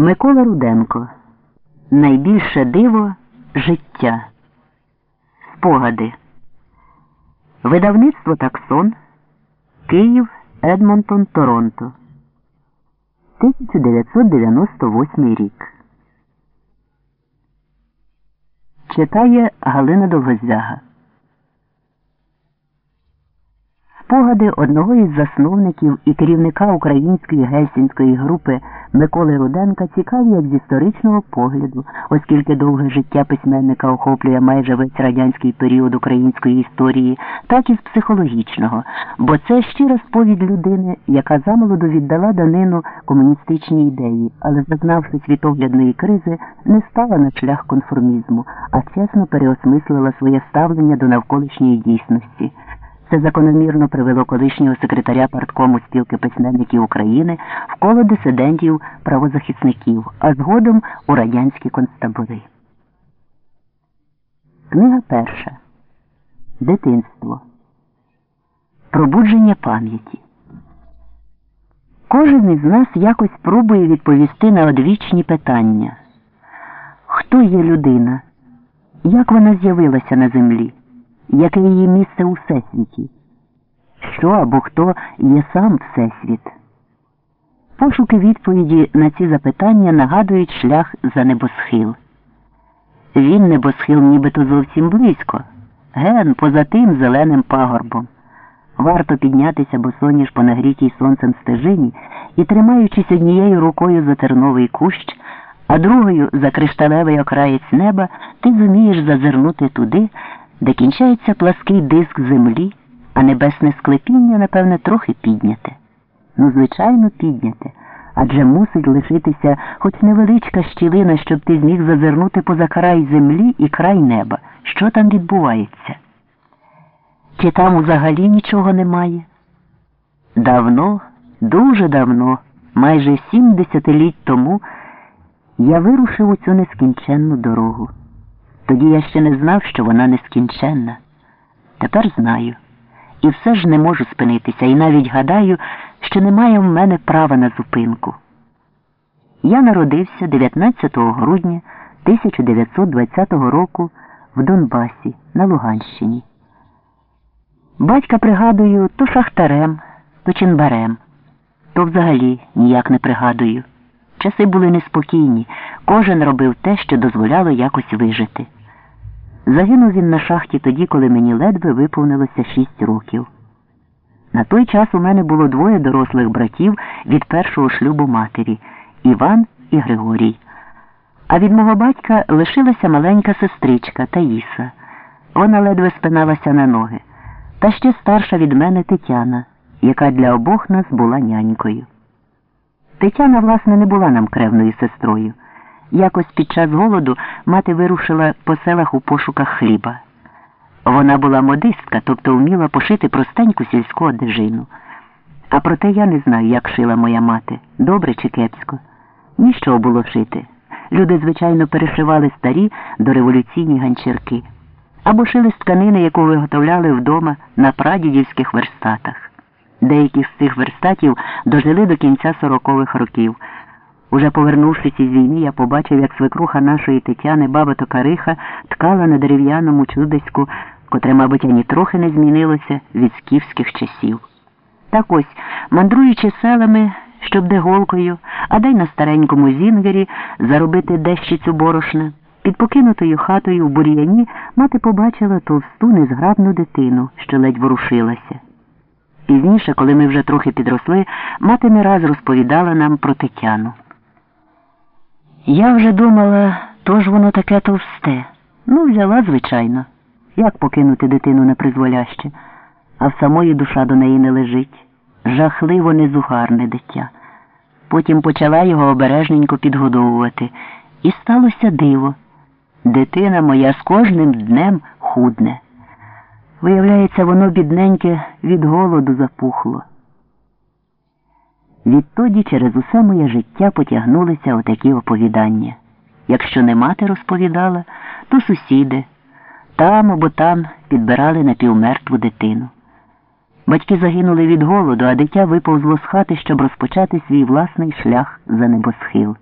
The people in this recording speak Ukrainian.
Микола Руденко. Найбільше диво життя. Спогади. Видавництво Таксон. Київ Едмонтон Торонто. 1998 рік. Читає Галина Довгозвяга. Спогади одного із засновників і керівника української гельсінської групи Миколи Руденка цікаві як з історичного погляду, оскільки довге життя письменника охоплює майже весь радянський період української історії, так і з психологічного, бо це щира сповідь людини, яка замолоду віддала данину комуністичній ідеї, але, зазнавши світоглядної кризи, не стала на шлях конформізму, а чесно переосмислила своє ставлення до навколишньої дійсності. Це закономірно привело колишнього секретаря парткому спілки письменників України в коло дисидентів правозахисників, а згодом у радянські концтабори. Книга перша. Дитинство. Пробудження пам'яті. Кожен із нас якось пробує відповісти на одвічні питання. Хто є людина? Як вона з'явилася на землі? Яке її місце у всесвіті, що або хто є сам Всесвіт. Пошуки відповіді на ці запитання нагадують шлях за небосхил. Він небосхил нібито зовсім близько, ген поза тим зеленим пагорбом. Варто піднятися босоніж по нагрітій сонцем стежині і, тримаючись однією рукою за терновий кущ, а другою за кришталевий окраєць неба, ти зумієш зазирнути туди, де кінчається плаский диск землі, а небесне склепіння, напевне, трохи підняте. Ну, звичайно, підняте, адже мусить лишитися хоч невеличка щілина, щоб ти зміг зазирнути поза край землі і край неба. Що там відбувається? Чи там взагалі нічого немає? Давно, дуже давно, майже сім десятиліть тому, я вирушив у цю нескінченну дорогу. Тоді я ще не знав, що вона нескінченна. Тепер знаю. І все ж не можу спинитися, і навіть гадаю, що немає в мене права на зупинку. Я народився 19 грудня 1920 року в Донбасі на Луганщині. Батька пригадую то шахтарем, то чинбарем, то взагалі ніяк не пригадую. Часи були неспокійні, кожен робив те, що дозволяло якось вижити. Загинув він на шахті тоді, коли мені ледве виповнилося шість років. На той час у мене було двоє дорослих братів від першого шлюбу матері Іван і Григорій. А від мого батька лишилася маленька сестричка Таїса. Вона ледве спиналася на ноги. Та ще старша від мене Тетяна, яка для обох нас була нянькою. Тетяна, власне, не була нам кревною сестрою. Якось під час голоду мати вирушила по селах у пошуках хліба. Вона була модистка, тобто вміла пошити простеньку сільську одежину. А проте я не знаю, як шила моя мати, добре чи кепсько. Ніщо було шити. Люди, звичайно, перешивали старі дореволюційні ганчірки або шили з тканини, яку виготовляли вдома на прадідівських верстатах. Деякі з цих верстатів дожили до кінця сорокових років. Уже повернувшись із війни, я побачив, як свекруха нашої Тетяни, баба Токариха, ткала на дерев'яному чудеську, котре, мабуть, ані трохи не змінилося від скіфських часів. Так ось, мандруючи селами, щоб де голкою, а дай на старенькому зінгері заробити дещицю борошна, під покинутою хатою в бур'яні мати побачила товсту незграбну дитину, що ледь ворушилася. Пізніше, коли ми вже трохи підросли, мати не раз розповідала нам про Тетяну. Я вже думала, то ж воно таке товсте. Ну, взяла, звичайно. Як покинути дитину на призволяще, а в самої душа до неї не лежить. Жахливо незугарне дитя. Потім почала його обережненько підгодовувати. І сталося диво. Дитина моя з кожним днем худне. Виявляється, воно бідненьке від голоду запухло. Відтоді через усе моє життя потягнулися отакі оповідання. Якщо не мати розповідала, то сусіди там або там підбирали напівмертву дитину. Батьки загинули від голоду, а дитя виповзло з хати, щоб розпочати свій власний шлях за небосхил.